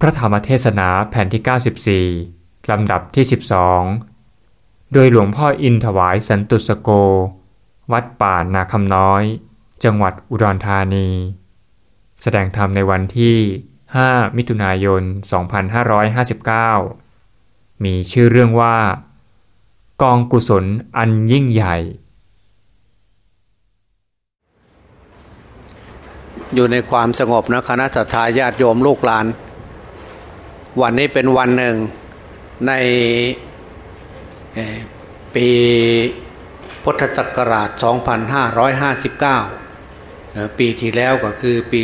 พระธรรมเทศนาแผ่นที่ 94 ลำดับที่ 12 โดยหลวงพ่ออินถวายสันตุสโก วัดป่านาคำน้อย จังหวัดอุดรธานี แสดงธรรมในวันที่ 5 มิถุนายน 2559 มีชื่อเรื่องว่า กองกุศลอันยิ่งใหญ่ อยู่ในความสงบนะคณะทาญาติโยมลูกหลาน วันนี้เป็นวันหนึ่งในปีพุทธศักราช 2559 ปีที่แล้วก็คือปี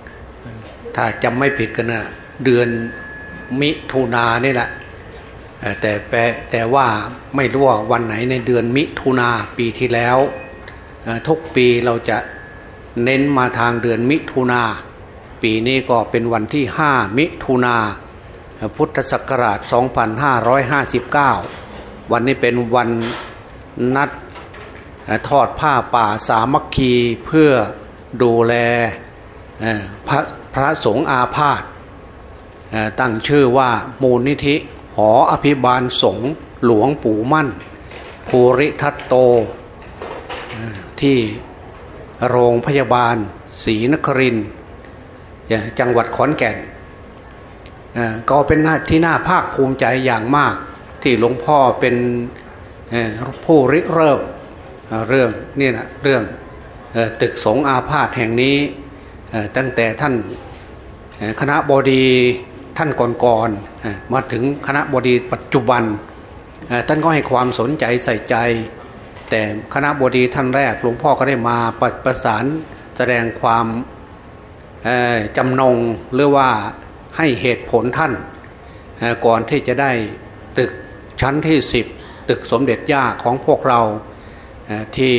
2558 ถ้าจำไม่ผิดกันนะเดือนมิถุนานี่แหละแต่แต่ว่าไม่รู้ว่าวันไหนในเดือนมิถุนาปีที่แล้ว ทุกปีเราจะเน้นมาทางเดือนมิถุนา ปีนี้ก็เป็นวันที่ 5 มิถุนาพุทธศักราช 2559 วันนี้เป็นวันนัดทอดผ้าป่าสามัคคีเพื่อดูแลพระพระสงฆ์อาพาธตั้งชื่อว่ามูลนิธิหออภิบาลสงฆ์หลวงปู่มั่น ภูริทัตโต ที่โรงพยาบาลศรีนคริน จังหวัดขอนแก่นก็เป็นที่น่าภาคภูมิใจอย่างมาก ที่หลวงพ่อเป็นผู้ริเริ่มเรื่องนี่นะเรื่องตึกสงอาพาธแห่งนี้ตั้งแต่ท่านคณะบดีท่านก่อนๆมาถึงคณะบดีปัจจุบัน ท่านก็ให้ความสนใจใส่ใจ แต่คณะบดีท่านแรกหลวงพ่อก็ได้มาประประสานแสดงความ จำนงหรือว่าให้เหตุผลท่านก่อนที่จะได้ตึกชั้นที่สิบตึกสมเด็จย่าของพวกเราที่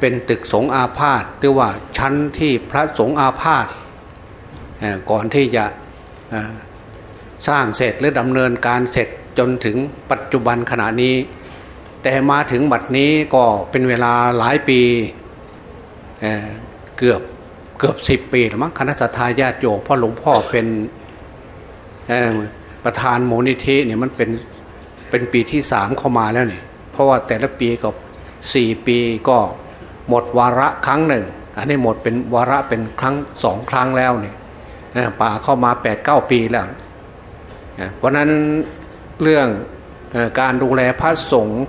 เป็นตึกสงอาพาธหรือว่าชั้นที่พระสงฆ์อาพาธก่อนที่จะสร้างเสร็จหรือดำเนินการเสร็จจนถึงปัจจุบันขณะนี้ แต่มาถึงบัดนี้ก็เป็นเวลาหลายปีเเกือบ เกือบสิบปีแล้วมั้งคณะสัตยาติโยมพ่อหลวงพ่อเป็นประธานมูลนิธิเนี่ยมันเป็นเป็นปีที่สามเข้ามาแล้วเนี่ยเพราะว่าแต่ละปีก็สี่ปีก็หมดวาระครั้งหนึ่ง อันนี้หมดเป็นวาระเป็นครั้งสองครั้งแล้วเนี่ยป่าเข้ามาแปดเก้าปีแล้วเพราะนั้นเรื่องการดูแลพระสงฆ์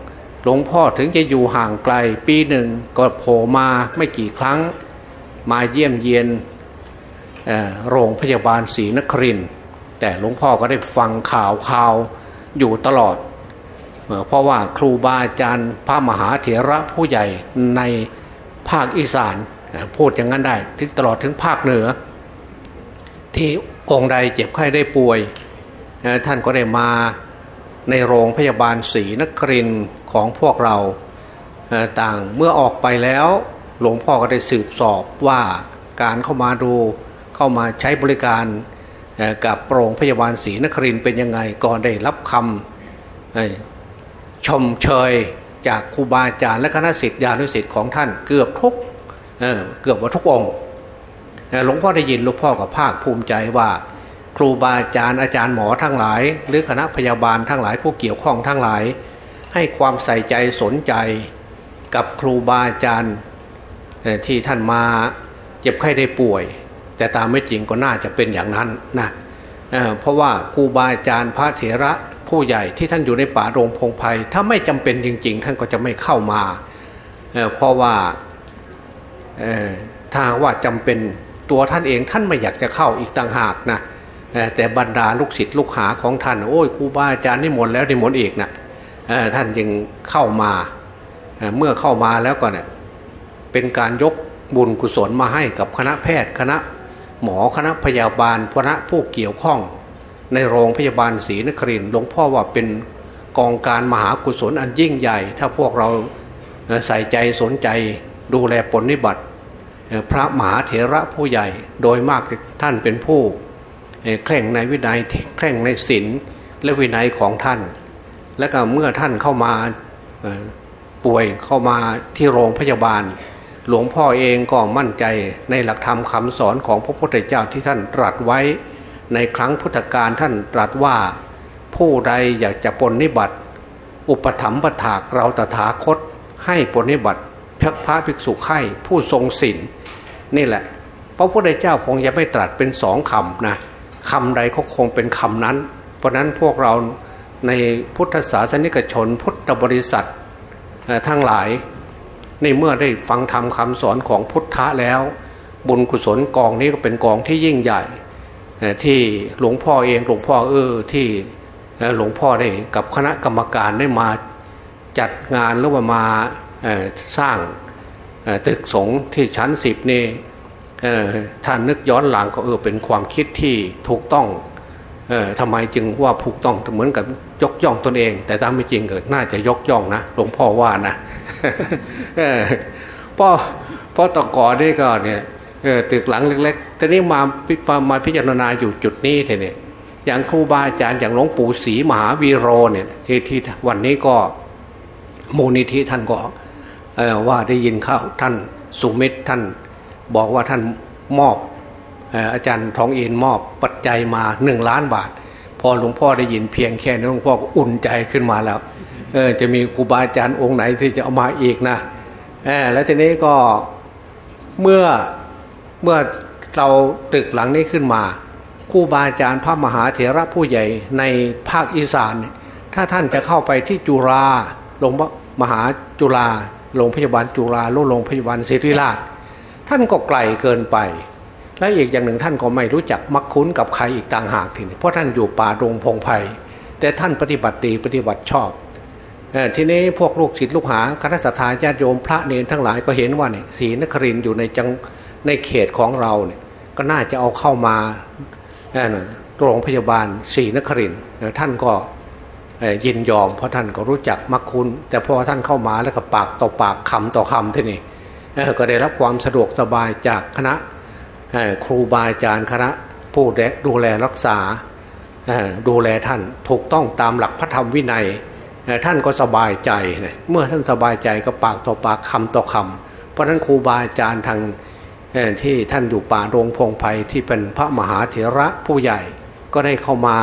หลวงพ่อถึงจะอยู่ห่างไกล ปีหนึ่งก็โผล่มาไม่กี่ครั้ง มาเยี่ยมเยียนโรงพยาบาลศรีนครินแต่หลวงพ่อก็ได้ฟังข่าวข่าวอยู่ตลอด เพราะว่าครูบาอาจารย์พระมหาเถระผู้ใหญ่ในภาคอีสานพูดอย่างนั้นได้ถึงตลอดถึงภาคเหนือ ที่องค์ใดเจ็บไข้ได้ป่วย ท่านก็ได้มาในโรงพยาบาลศรีนครินของพวกเราต่างเมื่อออกไปแล้ว หลวงพ่อก็ได้สืบสอบว่าการเข้ามาดูเข้ามาใช้บริการกับโรงพยาบาลศรีนครินเป็นยังไงก่อนได้รับคำชมเชยจากครูบาอาจารย์และคณะสิทธิานุสิทธิ์ของท่านเกือบทุกเเกือบว่าทุกองค์หลวงพ่อได้ยินหลวงพ่อกับภาคภูมิใจว่า ครูบาอาจารย์อาจารย์หมอทั้งหลาย หรือคณะพยาบาลทั้งหลายผู้เกี่ยวข้องทั้งหลาย ให้ความใส่ใจสนใจกับครูบาอาจารย์ ที่ท่านมาเจ็บไข้ได้ป่วย แต่ตามไม่จริงก็น่าจะเป็นอย่างนั้นนะเเพราะว่าครูบาอาจารย์พระเถระผู้ใหญ่ที่ท่านอยู่ในป่าโรงพงไพ่ถ้าไม่จำเป็นจริง ๆ ท่านก็จะไม่เข้ามาเเพราะว่าถ้าว่าจำเป็นตัวท่านเองท่านไม่อยากจะเข้าอีกต่างหากนะแต่บรรดาลูกศิษย์ลูกหาของท่านโอ้ยครูบาอาจารย์นี่หมดแล้วนี่หมดอีกนะท่านยังเข้ามาเมื่อเข้ามาแล้วก็เนี่ย เป็นการยกบุญกุศลมาให้กับคณะแพทย์คณะหมอคณะพยาบาลคณะผู้เกี่ยวข้อง ในโรงพยาบาลศรีนครินหลวงพ่อว่าเป็นกองการมหากุศลอันยิ่งใหญ่ ถ้าพวกเราใส่ใจสนใจดูแลผลนิบัติ พระมหาเถระผู้ใหญ่โดยมากท่านเป็นผู้แข่งในวินัยแข่งในศีลและวินัยของท่าน และก็เมื่อท่านเข้ามาป่วยเข้ามาที่โรงพยาบาล หลวงพ่อเองก็มั่นใจในหลักธรรมคำสอนของพระพุทธเจ้าที่ท่านตรัสไว้ ในครั้งพุทธกาลท่านตรัสว่า ผู้ใดอยากจะปนนิบัติ อุปถัมภะถากเราตถาคต ให้ปนนิบัติพพระภิกษุไข่ผู้ทรงศีลนี่แหละ พระพุทธเจ้าคงจะไม่ตรัสเป็นสองคำนะคำใดเขาคงเป็นคำนั้น เพราะนั้นพวกเราในพุทธศาสนิกชนพุทธบริษัททั้งหลาย ในเมื่อได้ฟังธรรมคาสอนของพุทธะแล้ว บุญกุศลกองนี้ก็เป็นกองที่ยิ่งใหญ่ ที่หลวงพ่อเองหลวงพ่อเออที่หลวงพ่อได้กับคณะกรรมการได้มาจัดงานหรือว่ามาสร้างตึกสงฆ์ที่ชั้นสิบนี่ท่านนึกย้อนหลังก็เออเป็นความคิดที่ถูกต้อง เออทำไมจึงว่าถูกต้องเหมือนกับยกย่องตนเอง แต่ตามไม่จริงเก็น่าจะยกย่องนะหลวงพ่อว่านะเพราะเพราะตะกอนี่ก็เนี่ยตึกหลังเล็กๆแต่นี้มามาพิจารณาอยู่จุดนี้เท่นี่อย่างครูบาอาจารย์อย่างหลวงปู่ศรีมหาวีโรเนี่ยที่ที่วันนี้ก็มูลนิธิท่านก็ว่าได้ยินเข้าท่านสุมิตรท่านบอกว่าท่านมอบ อาจารย์ทองอินมอบปัจจัยมาหนึ่งล้านบาท พอหลวงพ่อได้ยินเพียงแค่นี้หลวงพ่ออุ่นใจขึ้นมาแล้วเออจะมีครูบาอาจารย์องค์ไหนที่จะเอามาอีกนะอแล้วทีนี้ก็เมื่อเมื่อเราตึกหลังนี้ขึ้นมาครูบาอาจารย์พระมหาเถระผู้ใหญ่ในภาคอีสานถ้าท่านจะเข้าไปที่จุฬาโรงมหาจุฬาโรงพยาบาลจุฬาโรงพยาบาลศิริราช ท่านก็ไกลเกินไป และอีกอย่างหนึ่งท่านก็ไม่รู้จักมักคุ้นกับใครอีกต่างหากทีนี้เพราะท่านอยู่ป่าดงพงไพ่แต่ท่านปฏิบัติดีปฏิบัติชอบทีนี้พวกลูกศิษย์ลูกหาคณะสัตยาญาติโยมพระเนรทั้งหลายก็เห็นว่าเนี่ยศรีนครินอยู่ในจังในเขตของเราเนี่ยก็น่าจะเอาเข้ามาโรงพยาบาลศรีนครินท่านก็ยินยอม เพราะท่านก็รู้จักมักคุณแต่พอท่านเข้ามาแล้วก็ปากต่อปากคำต่อคำทีนี่ก็ได้รับความสะดวกสบายจากคณะ ครูบาอาจารย์คณะผู้ดูแลรักษาดูแลท่านถูกต้องตามหลักพระธรรมวินัยท่านก็สบายใจ เมื่อท่านสบายใจก็ปากต่อปากคำต่อคำเพราะนั้นครูบาอาจารย์ทางที่ท่านอยู่ป่าโรงพงไพ่ที่เป็นพระมหาเถระผู้ใหญ่ก็ได้เข้ามา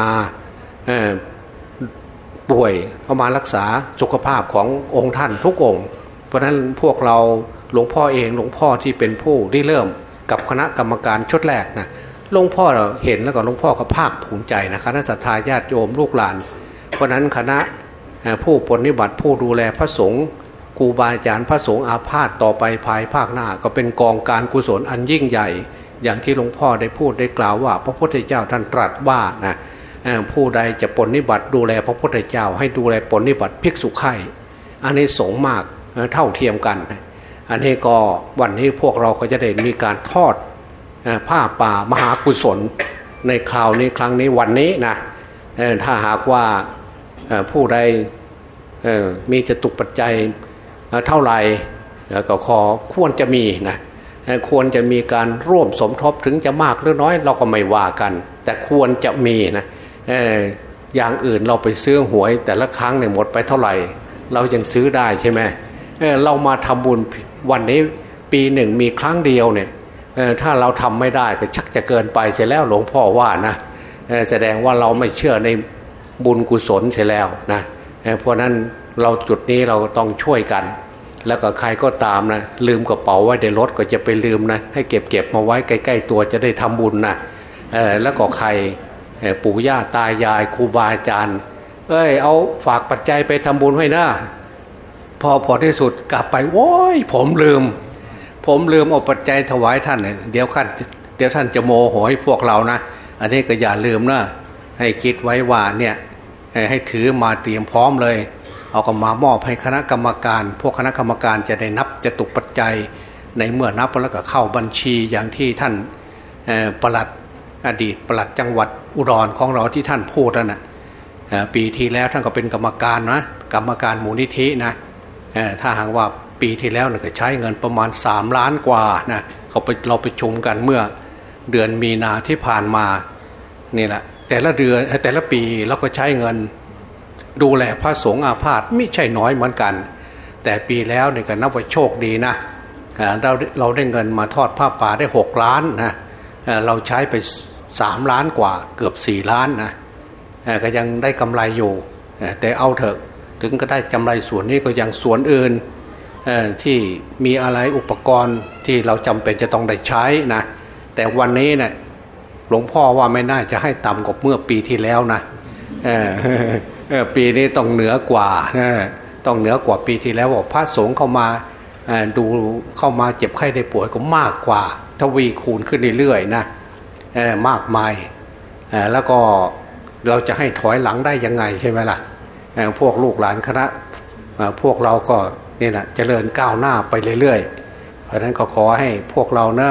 ป่วยเข้ามารักษาสุขภาพขององค์ท่านทุกองค์ เพราะนั้นพวกเราหลวงพ่อเองหลวงพ่อที่เป็นผู้ที่เริ่ม กับคณะกรรมการชุดแรกนะหลวงพ่อเราเห็นแล้วก็หลวงพ่อก็ภาคภูมิใจนะคณะสัตยาญาติโยมลูกหลาน เพราะนั้นคณะผู้ปฏิบัติผู้ดูแลพระสงฆ์ครูบาอาจารย์พระสงฆ์อาพาธต่อไปภายภาคหน้า ก็เป็นกองการกุศลอันยิ่งใหญ่ อย่างที่หลวงพ่อได้พูดได้กล่าวว่า พระพุทธเจ้าท่านตรัสว่านะผู้ใดจะปนนิบัติดูแลพระพุทธเจ้า ให้ดูแลปนนิบัติภิกษุไข่อันนี้สงมากเท่าเทียมกัน อันนี้ก็วันนี้พวกเราก็จะได้มีการทอดผ้าป่ามหากุศลในคราวนี้ครั้งนี้วันนี้นะถ้าหากว่าผู้ใดมีจตุกปัจจัยเท่าไหร่ก็ขอควรจะมีนะควรจะมีการร่วมสมทบถึงจะมากหรือน้อยเราก็ไม่ว่ากัน แต่ควรจะมีนะอย่างอื่นเราไปซื้อหวยแต่ละครั้งเนี่ยหมดไปเท่าไหร่ เรายังซื้อได้ใช่ไหม เรามาทำบุญวันนี้ปีหนึ่งมีครั้งเดียวเนี่ยถ้าเราทำไม่ได้ก็ชักจะเกินไปเสียแล้วหลวงพ่อว่านะแสดงว่าเราไม่เชื่อในบุญกุศลเสียแล้วนะเพราะนั้นเราจุดนี้เราต้องช่วยกัน แล้วก็ใครก็ตามนะลืมกระเป๋าไว้ในรถก็จะไปลืมนะให้เก็บเก็บมาไว้ใกล้ ๆ ตัวจะได้ทำบุญนะแล้วก็ใครปู่ย่าตายายครูบาอาจารย์ เอ้ยเอาฝากปัจจัยไปทำบุญให้นะ พอพอที่สุดกลับไปโว้ยผมลืม ผมลืมเอาปัจจัยถวายท่านเดี๋ยวขั้นเดี๋ยวท่านจะโมโหให้พวกเรานะ อันนี้ก็อย่าลืมนะให้คิดไว้ว่าเนี่ยให้ถือมาเตรียมพร้อมเลย เอากมามอบให้คณะกรรมการ พวกคณะกรรมการจะได้นับจะตุกปัจจัยในเมื่อนับแล้วก็เข้าบัญชีอย่างที่ท่านประหลัดอดีตประหลัดจังหวัดอุดรของเราที่ท่านพูดนั่นนะปีที่แล้วท่านก็เป็นกรรมการนะกรรมการมูลนิธินะ ถ้าหากว่าปีที่แล้วเนี่ยใช้เงินประมาณ 3 ล้านกว่านะเขาไปเราไปชุมกันเมื่อเดือนมีนาที่ผ่านมานี่แหละแต่ละเดือนแต่ละปีเราก็ใช้เงินดูแลพระสงฆ์อาพาธไม่ใช่น้อยเหมือนกัน แต่ปีแล้วเนี่ยก็นับว่าโชคดีนะเราเราได้เงินมาทอดผ้าป่าได้หกล้านนะเราใช้ไปสามล้านกว่าเกือบสี่ล้านนะก็ยังได้กำไรอยู่แต่เอาเถอะ ถึงก็ได้กำไรส่วนนี้ก็ยังส่วนอื่นที่มีอะไรอุปกรณ์ที่เราจำเป็นจะต้องได้ใช้นะแต่วันนี้เนะี่ยหลวงพ่อว่าไม่น่าจะให้ต่ำกว่าเมื่อปีที่แล้วนะปีนี้ต้องเหนือกว่าต้องเหนือกว่าปีที่แล้วบอกพระสงฆ์เข้ามาดูเข้ามาเจ็บไข้ได้ป่วยก็มากกว่า ทวีคูณขึ้นเรื่อยๆนะมากมายแล้วก็เราจะให้ถอยหลังได้ยังไงใช่ไหมล่ะ พวกลูกหลานคณะพวกเราก็นี่นะเจริญก้าวหน้าไปเรื่อยๆ เพราะนั้นก็ขอให้พวกเราเนะ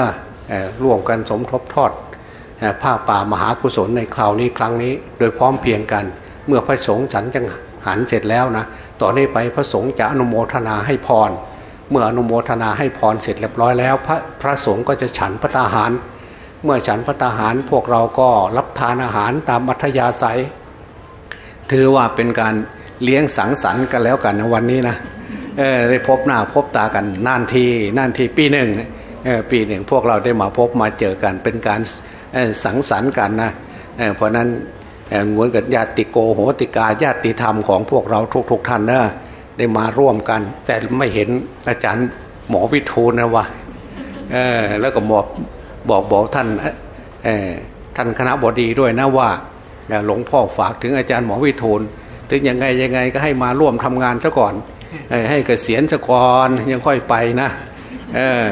ร่วมกันสมทบทอดผ้าป่ามหากุศลในคราวนี้ครั้งนี้ โดยพร้อมเพียงกัน เมื่อพระสงฆ์ฉันจังหันเสร็จแล้วนะต่อนนี้ไปพระสงฆ์จะอนุโมทนาให้พร เมื่ออนุโมทนาให้พรเสร็จเรียบร้อยแล้ว พระพระสงฆ์ก็จะฉันพระตาหาร เมื่อฉันพระตาหารพวกเราก็รับทานอาหารตามอัธยาศัย ถือว่าเป็นการเลี้ยงสังสรรค์กันแล้วกันในวันนี้นะเออได้พบหน้าพบตากันนานทีนานทีปีหนึ่งเออปีหนึ่งพวกเราได้มาพบมาเจอกันเป็นการสังสรรค์กันนะเเพราะนั้นเหมือนกับญาติโกโหติกาญาติธรรมของพวกเราทุกๆทท่านนะได้มาร่วมกัน แต่ไม่เห็นอาจารย์หมอวิทูลนะวะเออแล้วก็บอกบอกบอกท่านท่านคณะบดีด้วยนะว่า หลวงพ่อฝากถึงอาจารย์หมอวิทูลถึงยังไงยังไงก็ให้มาร่วมทำงานซะก่อน ให้เกษียณซะก่อนยังค่อยไปนะเออ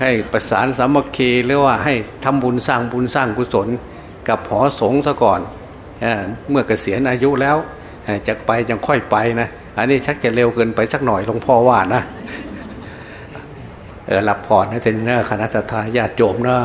ให้ประสานสามัคคีหรือว่าให้ทำบุญสร้างบุญสร้างกุศล กับหอสงฆ์ซะก่อนเอเมื่อเกษียณอายุแล้วจะไปยังค่อยไปนะอันนี้ชักจะเร็วเกินไปสักหน่อยหลวงพ่อว่านะเออรับพรให้เซนเนอร์คณะสัตยาญาติโยมเนอะ